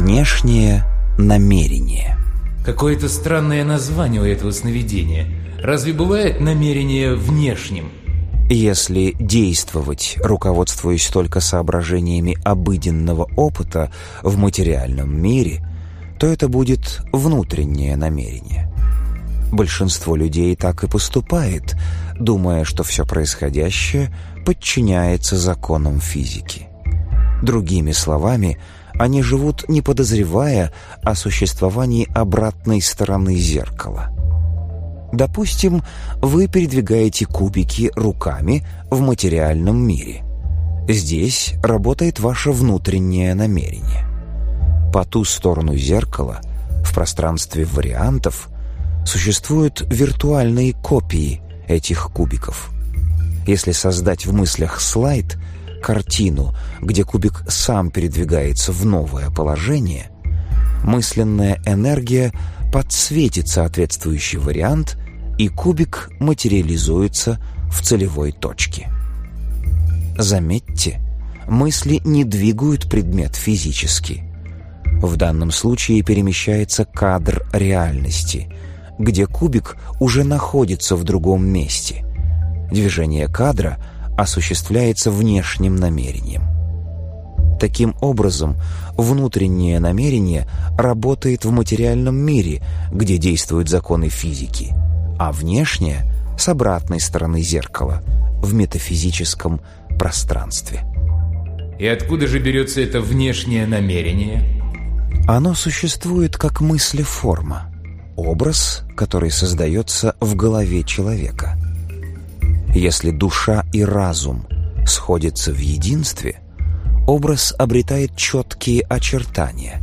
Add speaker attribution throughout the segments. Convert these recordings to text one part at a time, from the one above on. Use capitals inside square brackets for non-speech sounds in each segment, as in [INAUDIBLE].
Speaker 1: внешнее намерение.
Speaker 2: Какое-то странное название у этого сновидения. Разве бывает намерение внешним?
Speaker 1: Если действовать, руководствуясь только соображениями обыденного опыта в материальном мире, то это будет внутреннее намерение. Большинство людей так и поступает, думая, что все происходящее подчиняется законам физики. Другими словами, они живут, не подозревая о существовании обратной стороны зеркала. Допустим, вы передвигаете кубики руками в материальном мире. Здесь работает ваше внутреннее намерение. По ту сторону зеркала, в пространстве вариантов, существуют виртуальные копии этих кубиков. Если создать в мыслях слайд – картину, где кубик сам передвигается в новое положение, мысленная энергия подсветит соответствующий вариант, и кубик материализуется в целевой точке. Заметьте, мысли не двигают предмет физически. В данном случае перемещается кадр реальности, где кубик уже находится в другом месте. Движение кадра — осуществляется внешним намерением. Таким образом, внутреннее намерение работает в материальном мире, где действуют законы физики, а внешнее — с обратной стороны зеркала, в метафизическом пространстве.
Speaker 2: И откуда же берется это внешнее намерение?
Speaker 1: Оно существует как мыслеформа, образ, который создается в голове человека. Если душа и разум сходятся в единстве, образ обретает четкие очертания,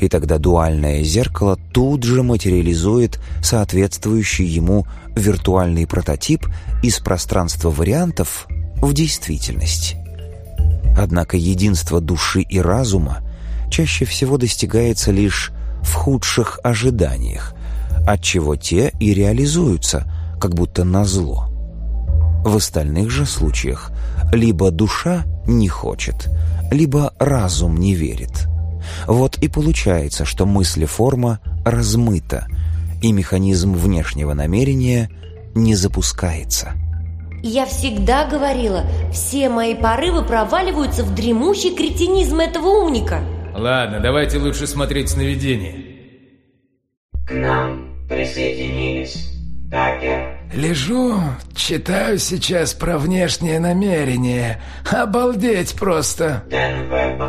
Speaker 1: и тогда дуальное зеркало тут же материализует соответствующий ему виртуальный прототип из пространства вариантов в действительность. Однако единство души и разума чаще всего достигается лишь в худших ожиданиях, от чего те и реализуются, как будто на зло в остальных же случаях либо душа не хочет, либо разум не верит. Вот и получается, что мыслеформа размыта, и механизм внешнего намерения не запускается.
Speaker 3: Я всегда говорила, все мои порывы проваливаются в дремущий кретинизм этого умника.
Speaker 2: Ладно, давайте лучше смотреть сновидение.
Speaker 4: К нам присоединились Такер,
Speaker 5: Лежу, читаю сейчас про внешнее намерение. Обалдеть просто.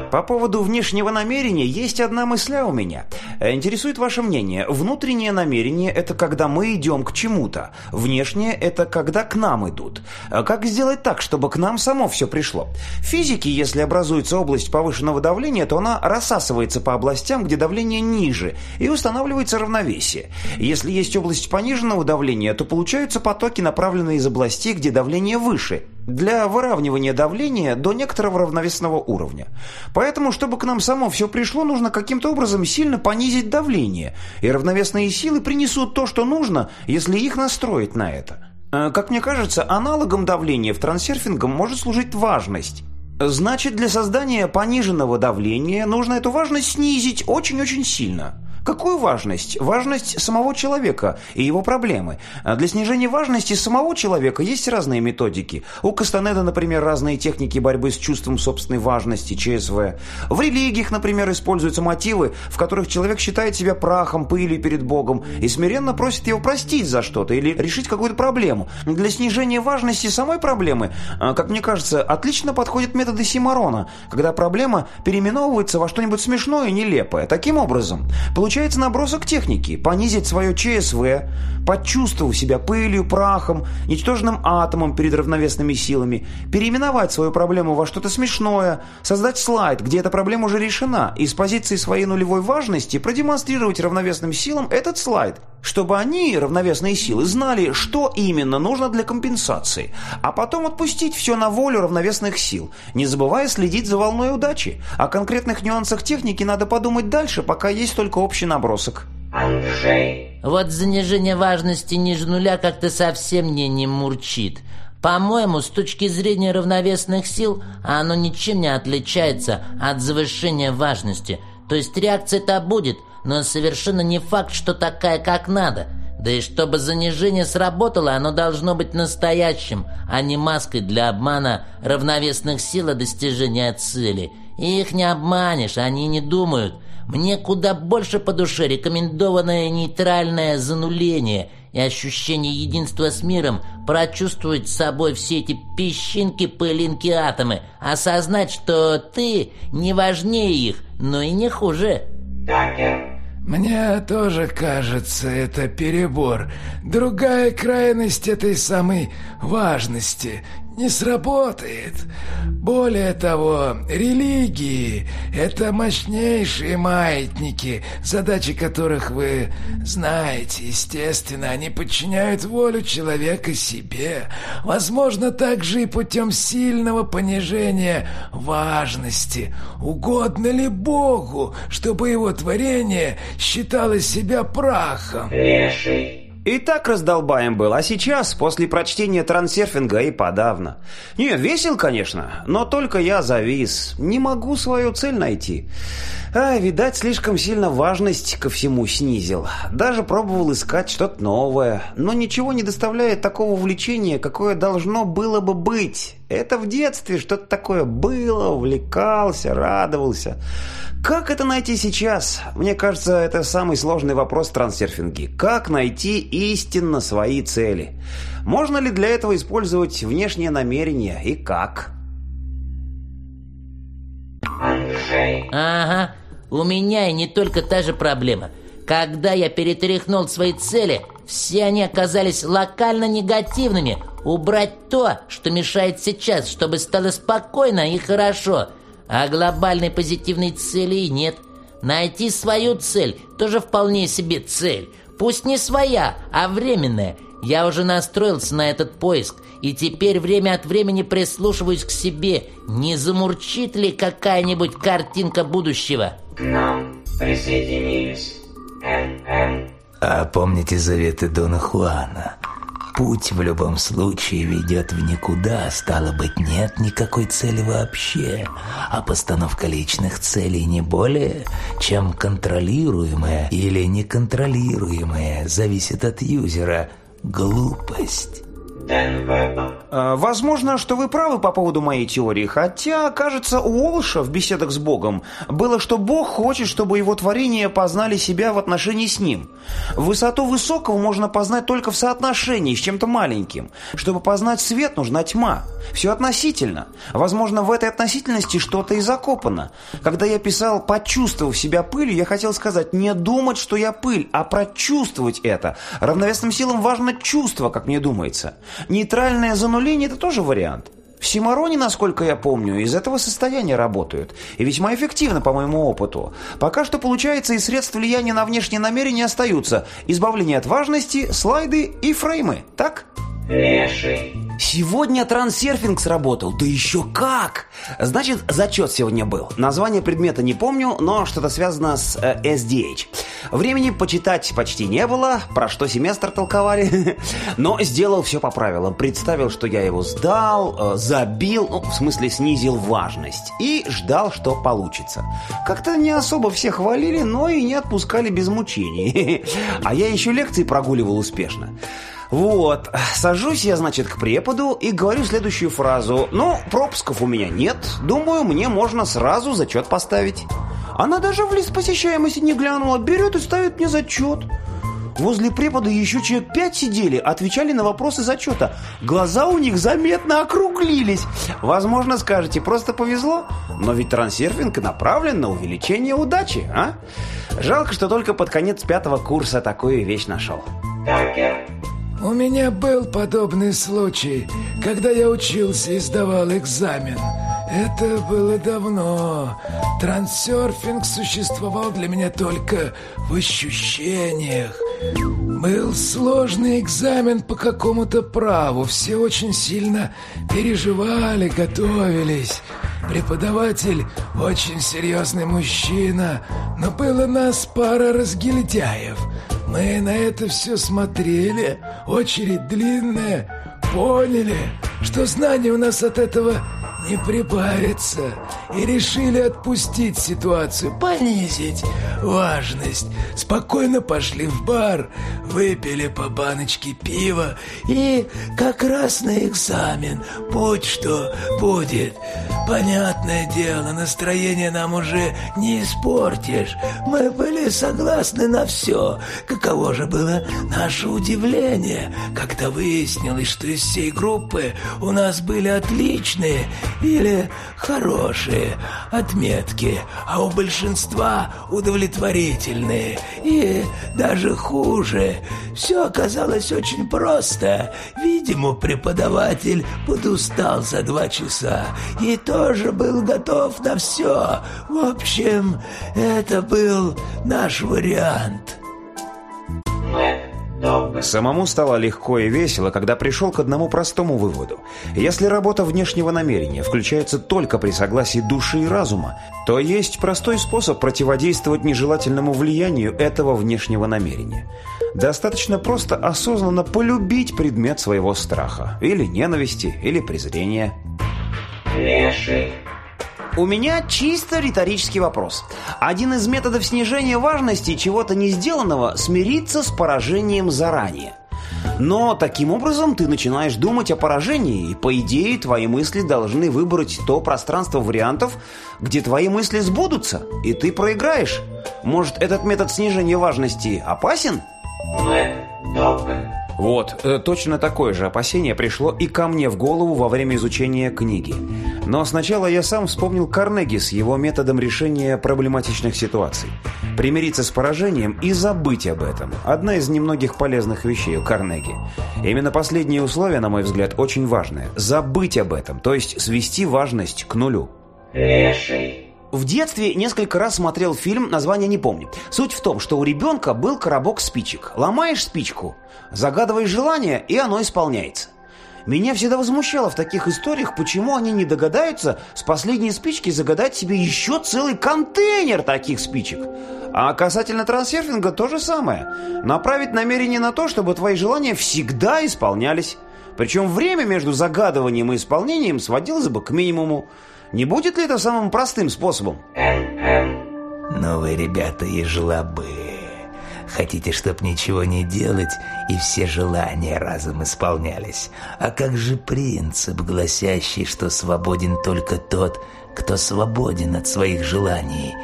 Speaker 6: По поводу внешнего намерения есть одна мысля у меня. Интересует ваше мнение. Внутреннее намерение – это когда мы идем к чему-то. Внешнее – это когда к нам идут. Как сделать так, чтобы к нам само все пришло? В физике, если образуется область повышенного давления, то она рассасывается по областям, где давление ниже, и устанавливается равновесие. Если есть область пониженного давления, то получается Встречаются потоки, направленные из областей, где давление выше, для выравнивания давления до некоторого равновесного уровня. Поэтому, чтобы к нам само все пришло, нужно каким-то образом сильно понизить давление, и равновесные силы принесут то, что нужно, если их настроить на это. Э, как мне кажется, аналогом давления в трансерфинге может служить важность. Значит, для создания пониженного давления нужно эту важность снизить очень-очень сильно. Какую важность? Важность самого человека и его проблемы. А для снижения важности самого человека есть разные методики. У Кастанеда, например, разные техники борьбы с чувством собственной важности, ЧСВ. В религиях, например, используются мотивы, в которых человек считает себя прахом, пылью перед Богом и смиренно просит его простить за что-то или решить какую-то проблему. Для снижения важности самой проблемы, а, как мне кажется, отлично подходят методы Симарона, когда проблема переименовывается во что-нибудь смешное и нелепое. Таким образом, получается исключается набросок техники, понизить свое ЧСВ, почувствовав себя пылью, прахом, ничтожным атомом перед равновесными силами, переименовать свою проблему во что-то смешное, создать слайд, где эта проблема уже решена, из позиции своей нулевой важности продемонстрировать равновесным силам этот слайд – чтобы они, равновесные силы, знали, что именно нужно для компенсации, а потом отпустить все на волю равновесных сил, не забывая следить за волной удачи. О конкретных нюансах техники надо подумать дальше, пока есть только общий набросок.
Speaker 4: Андрей.
Speaker 7: Вот занижение важности ниже нуля как-то совсем мне не мурчит. По-моему, с точки зрения равновесных сил, оно ничем не отличается от завышения важности. То есть реакция-то будет – но совершенно не факт, что такая, как надо. Да и чтобы занижение сработало, оно должно быть настоящим, а не маской для обмана равновесных сил и достижения цели. И их не обманешь, они не думают. Мне куда больше по душе рекомендованное нейтральное зануление и ощущение единства с миром, прочувствовать с собой все эти песчинки, пылинки, атомы, осознать, что ты не важнее их, но и не хуже.
Speaker 4: Duncan.
Speaker 5: Мне тоже кажется, это перебор. Другая крайность этой самой важности не сработает. Более того, религии – это мощнейшие маятники, задачи которых вы знаете, естественно, они подчиняют волю человека себе, возможно, также и путем сильного понижения важности. Угодно ли Богу, чтобы его творение считало себя прахом?
Speaker 4: Леший.
Speaker 6: И так раздолбаем был, а сейчас, после прочтения трансерфинга и подавно. Не, весел, конечно, но только я завис. Не могу свою цель найти. А, видать, слишком сильно важность ко всему снизил. Даже пробовал искать что-то новое. Но ничего не доставляет такого увлечения, какое должно было бы быть. Это в детстве что-то такое было, увлекался, радовался. Как это найти сейчас? Мне кажется, это самый сложный вопрос в трансерфинге. Как найти истинно свои цели? Можно ли для этого использовать внешние намерения и как?
Speaker 7: Ага, у меня и не только та же проблема. Когда я перетряхнул свои цели, все они оказались локально негативными. Убрать то, что мешает сейчас, чтобы стало спокойно и хорошо. А глобальной позитивной цели нет. Найти свою цель тоже вполне себе цель. Пусть не своя, а временная. Я уже настроился на этот поиск – и теперь время от времени прислушиваюсь к себе, не замурчит ли какая-нибудь картинка будущего.
Speaker 4: К нам присоединились НН.
Speaker 8: А помните заветы Дона Хуана? Путь в любом случае ведет в никуда, стало быть, нет никакой цели вообще, а постановка личных целей не более, чем контролируемая или неконтролируемая, зависит от юзера, глупость.
Speaker 6: Э, возможно, что вы правы по поводу моей теории, хотя, кажется, у Олша в беседах с Богом было, что Бог хочет, чтобы его творения познали себя в отношении с Ним. Высоту высокого можно познать только в соотношении с чем-то маленьким. Чтобы познать свет, нужна тьма. Все относительно. Возможно, в этой относительности что-то и закопано. Когда я писал «почувствовав себя пылью», я хотел сказать не думать, что я пыль, а прочувствовать это. Равновесным силам важно чувство, как мне думается. Нейтральное зануление – это тоже вариант. В Симароне, насколько я помню, из этого состояния работают. И весьма эффективно, по моему опыту. Пока что получается и средств влияния на внешние намерения остаются. Избавление от важности, слайды и фреймы, так?
Speaker 4: Леший.
Speaker 6: Сегодня трансерфинг сработал, да еще как! Значит, зачет сегодня был. Название предмета не помню, но что-то связано с э, SDH. Времени почитать почти не было, про что семестр толковали, [LAUGHS] но сделал все по правилам. Представил, что я его сдал, э, забил, ну, в смысле снизил важность и ждал, что получится. Как-то не особо все хвалили, но и не отпускали без мучений. [LAUGHS] а я еще лекции прогуливал успешно. Вот, сажусь я, значит, к преподу и говорю следующую фразу. Ну, пропусков у меня нет, думаю, мне можно сразу зачет поставить. Она даже в лист посещаемости не глянула, берет и ставит мне зачет. Возле препода еще человек пять сидели, отвечали на вопросы зачета. Глаза у них заметно округлились. Возможно, скажете, просто повезло. Но ведь трансерфинг направлен на увеличение удачи, а? Жалко, что только под конец пятого курса такую вещь нашел.
Speaker 4: Такер.
Speaker 5: У меня был подобный случай, когда я учился и сдавал экзамен. Это было давно. Трансерфинг существовал для меня только в ощущениях. Был сложный экзамен по какому-то праву. Все очень сильно переживали, готовились. Преподаватель очень серьезный мужчина, но было нас пара разгильдяев – мы на это все смотрели, очередь длинная, поняли, что знаний у нас от этого не прибавится, и решили отпустить ситуацию, понизить важность. Спокойно пошли в бар, выпили по баночке пива, и как раз на экзамен, будь что будет. Понятное дело, настроение нам уже не испортишь. Мы были согласны на все. Каково же было наше удивление, когда выяснилось, что из всей группы у нас были отличные или хорошие отметки, а у большинства удовлетворительные. И даже хуже. Все оказалось очень просто. Видимо, преподаватель подустал за два часа и тоже был готов на все. В общем, это был наш вариант.
Speaker 6: Самому стало легко и весело, когда пришел к одному простому выводу. Если работа внешнего намерения включается только при согласии души и разума, то есть простой способ противодействовать нежелательному влиянию этого внешнего намерения. Достаточно просто осознанно полюбить предмет своего страха, или ненависти, или презрения.
Speaker 4: Леший.
Speaker 6: У меня чисто риторический вопрос. Один из методов снижения важности чего-то не сделанного – смириться с поражением заранее. Но таким образом ты начинаешь думать о поражении, и по идее твои мысли должны выбрать то пространство вариантов, где твои мысли сбудутся, и ты проиграешь. Может, этот метод снижения важности опасен? Вот, э, точно такое же опасение пришло и ко мне в голову во время изучения книги. Но сначала я сам вспомнил Карнеги с его методом решения проблематичных ситуаций. Примириться с поражением и забыть об этом – одна из немногих полезных вещей у Карнеги. Именно последнее условие, на мой взгляд, очень важное – забыть об этом, то есть свести важность к нулю.
Speaker 4: Леший.
Speaker 6: В детстве несколько раз смотрел фильм, название не помню. Суть в том, что у ребенка был коробок спичек. Ломаешь спичку, загадываешь желание, и оно исполняется. Меня всегда возмущало в таких историях, почему они не догадаются с последней спички загадать себе еще целый контейнер таких спичек. А касательно трансерфинга то же самое. Направить намерение на то, чтобы твои желания всегда исполнялись. Причем время между загадыванием и исполнением сводилось бы к минимуму. Не будет ли это самым простым способом?
Speaker 8: Ну вы, ребята, и жлобы. Хотите, чтоб ничего не делать, и все желания разом исполнялись. А как же принцип, гласящий, что свободен только тот, кто свободен от своих желаний?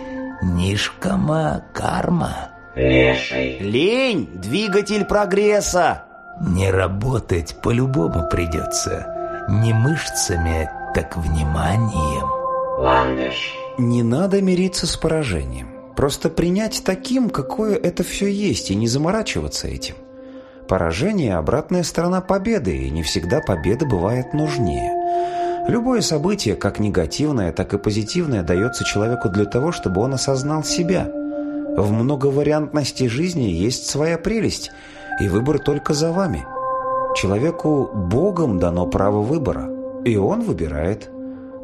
Speaker 8: Нишкама карма.
Speaker 4: Леший.
Speaker 6: Лень – двигатель прогресса.
Speaker 8: Не работать по-любому придется. Не мышцами, так вниманием.
Speaker 6: Не надо мириться с поражением. Просто принять таким, какое это все есть, и не заморачиваться этим. Поражение – обратная сторона победы, и не всегда победа бывает нужнее. Любое событие, как негативное, так и позитивное, дается человеку для того, чтобы он осознал себя. В многовариантности жизни есть своя прелесть, и выбор только за вами. Человеку Богом дано право выбора – и он выбирает.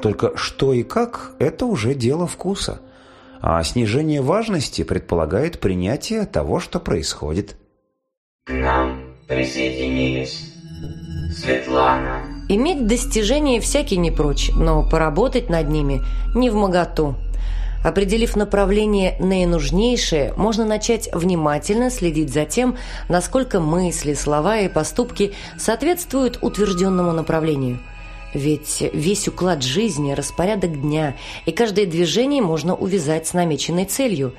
Speaker 6: Только что и как – это уже дело вкуса. А снижение важности предполагает принятие того, что происходит.
Speaker 4: К нам присоединились Светлана.
Speaker 3: Иметь достижения всякий не прочь, но поработать над ними не в моготу. Определив направление наинужнейшее, можно начать внимательно следить за тем, насколько мысли, слова и поступки соответствуют утвержденному направлению – ведь весь уклад жизни, распорядок дня и каждое движение можно увязать с намеченной целью.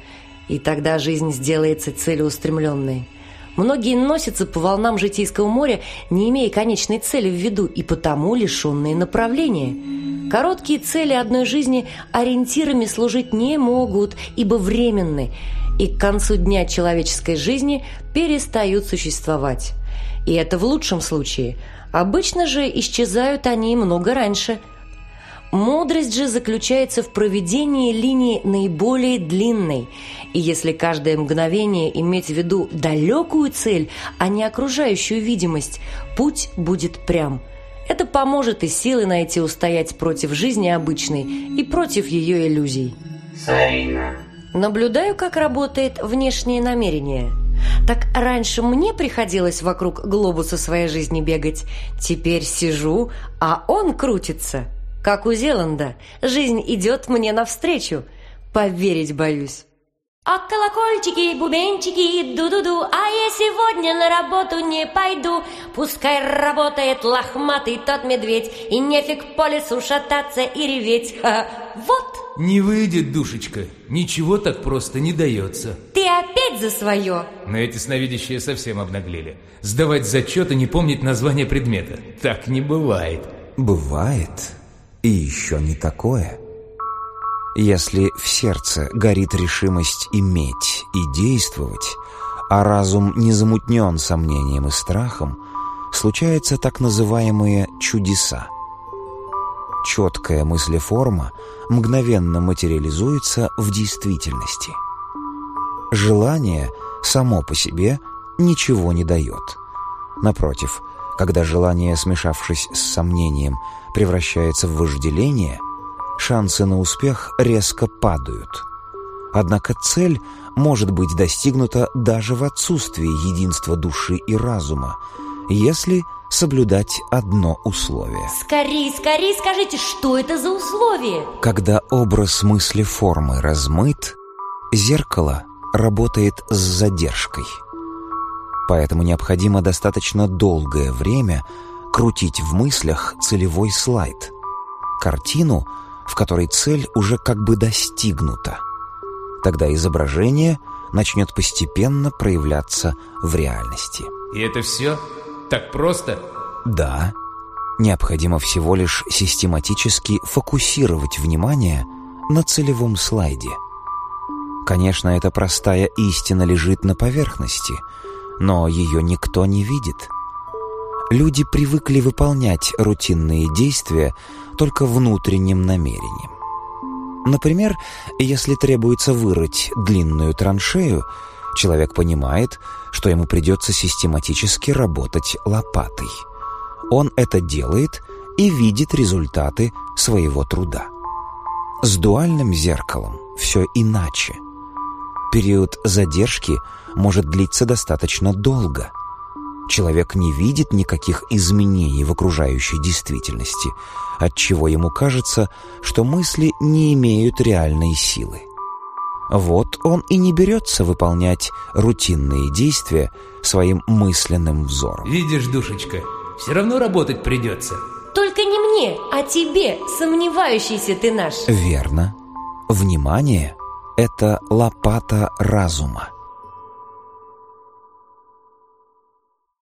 Speaker 3: И тогда жизнь сделается целеустремленной. Многие носятся по волнам житейского моря, не имея конечной цели в виду и потому лишенные направления. Короткие цели одной жизни ориентирами служить не могут, ибо временны, и к концу дня человеческой жизни перестают существовать. И это в лучшем случае – Обычно же исчезают они много раньше. Мудрость же заключается в проведении линии наиболее длинной. И если каждое мгновение иметь в виду далекую цель, а не окружающую видимость, путь будет прям. Это поможет и силы найти устоять против жизни обычной и против ее иллюзий.
Speaker 4: Сарина.
Speaker 3: Наблюдаю, как работает внешнее намерение – так раньше мне приходилось вокруг глобуса своей жизни бегать. Теперь сижу, а он крутится.
Speaker 9: Как у Зеланда. Жизнь идет мне навстречу. Поверить боюсь.
Speaker 3: А колокольчики, бубенчики, ду-ду-ду, а я сегодня на работу не пойду. Пускай работает лохматый тот медведь, и нефиг по лесу шататься и реветь. Ха, вот
Speaker 2: не выйдет, душечка. Ничего так просто не дается.
Speaker 3: Ты опять за свое.
Speaker 2: Но эти сновидящие совсем обнаглели. Сдавать зачет и не помнить название предмета. Так не бывает.
Speaker 6: Бывает. И еще не такое. Если в сердце горит решимость иметь и действовать, а разум не замутнен сомнением и страхом, случаются так называемые «чудеса» четкая мыслеформа мгновенно материализуется в действительности. Желание само по себе ничего не дает. Напротив, когда желание, смешавшись с сомнением, превращается в вожделение, шансы на успех резко падают. Однако цель может быть достигнута даже в отсутствии единства души и разума, если – соблюдать одно условие.
Speaker 3: Скорей, скорей скажите, что это за условие?
Speaker 6: Когда образ мысли формы размыт, зеркало работает с задержкой. Поэтому необходимо достаточно долгое время крутить в мыслях целевой слайд. Картину, в которой цель уже как бы достигнута. Тогда изображение начнет постепенно проявляться в реальности.
Speaker 2: И это все? Так просто?
Speaker 6: Да. Необходимо всего лишь систематически фокусировать внимание на целевом слайде. Конечно, эта простая истина лежит на поверхности, но ее никто не видит. Люди привыкли выполнять рутинные действия только внутренним намерением. Например, если требуется вырыть длинную траншею – Человек понимает, что ему придется систематически работать лопатой. Он это делает и видит результаты своего труда. С дуальным зеркалом все иначе. Период задержки может длиться достаточно долго. Человек не видит никаких изменений в окружающей действительности, от чего ему кажется, что мысли не имеют реальной силы. Вот он и не берется выполнять рутинные действия своим мысленным взором.
Speaker 2: Видишь, душечка, все равно работать придется.
Speaker 3: Только не мне, а тебе, сомневающийся ты наш.
Speaker 6: Верно. Внимание – это лопата разума.